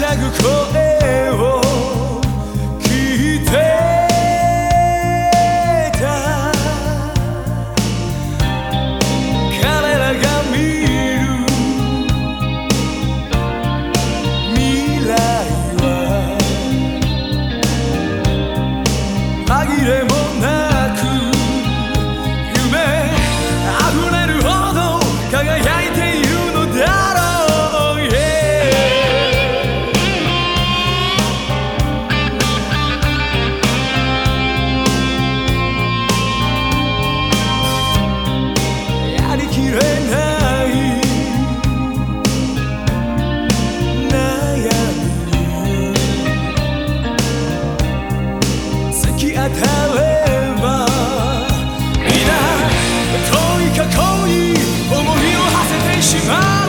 声を聞いてた。彼らが見る未来は。紛れも estimar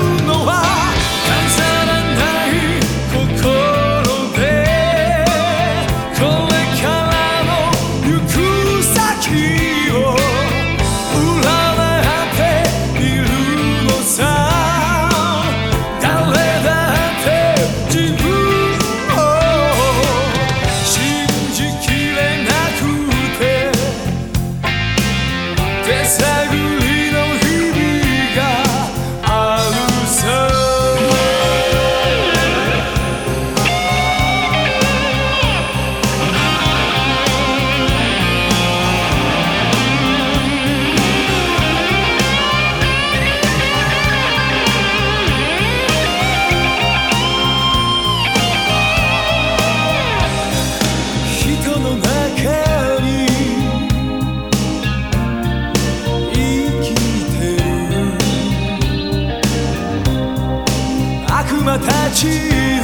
たち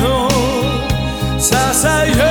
のささや